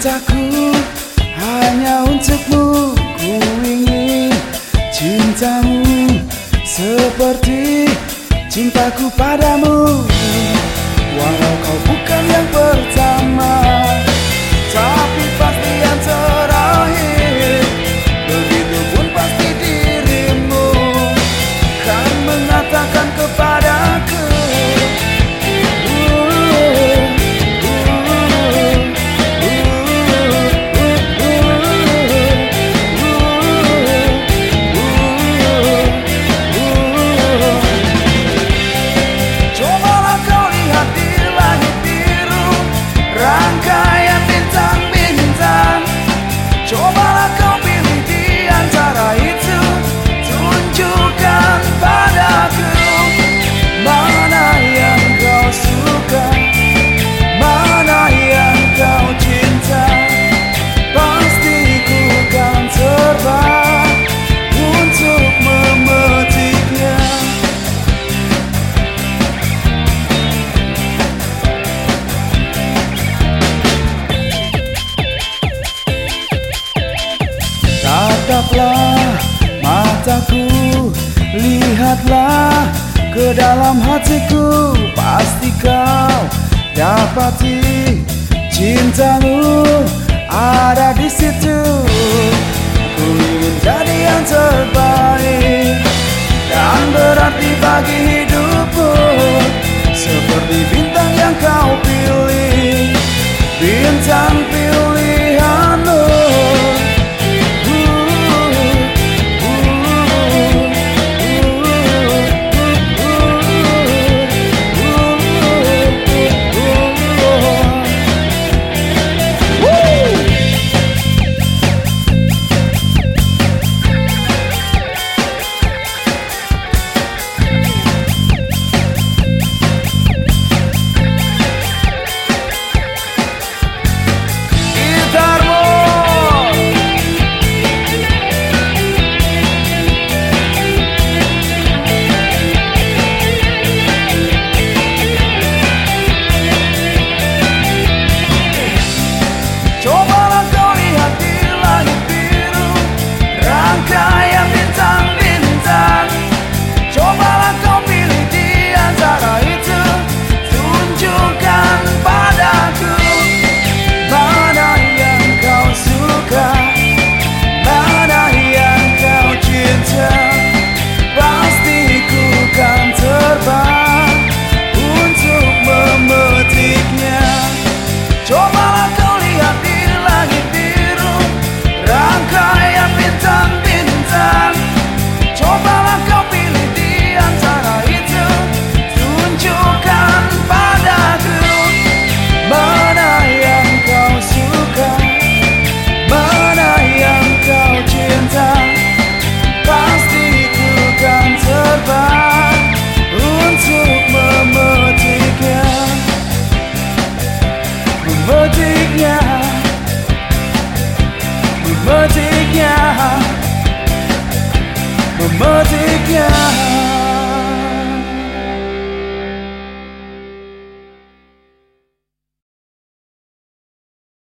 cintaku hanya untukmu. Ku ingin cintamu seperti cintaku padamu. Walau kau mataku Lihatlah ke dalam hatiku Pasti kau dapati